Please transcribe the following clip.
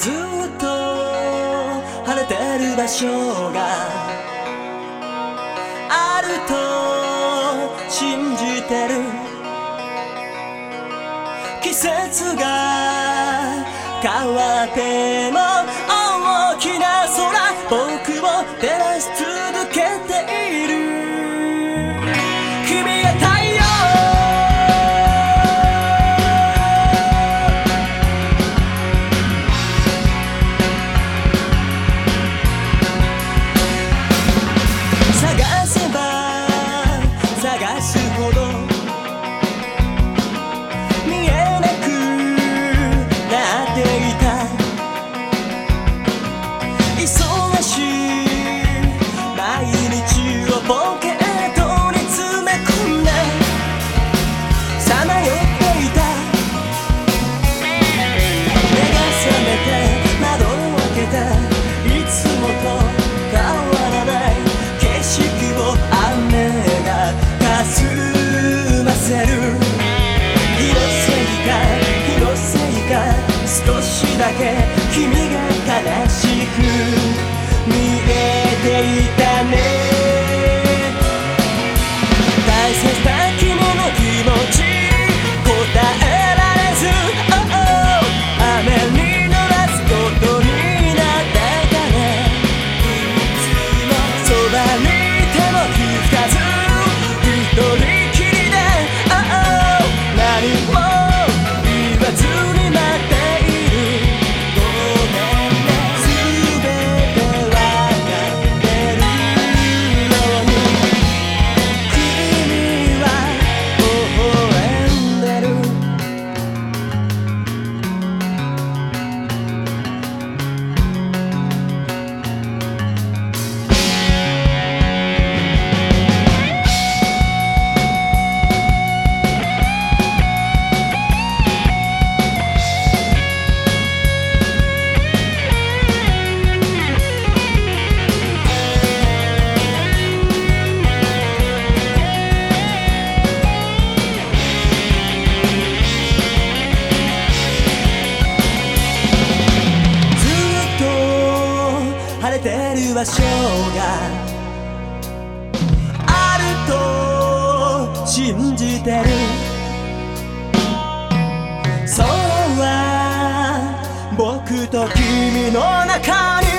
ずっと晴れてる場所があると信じてる。季節が変わっても探すほどけ君が悲しい場所があると信じてる。そうは僕と君の中に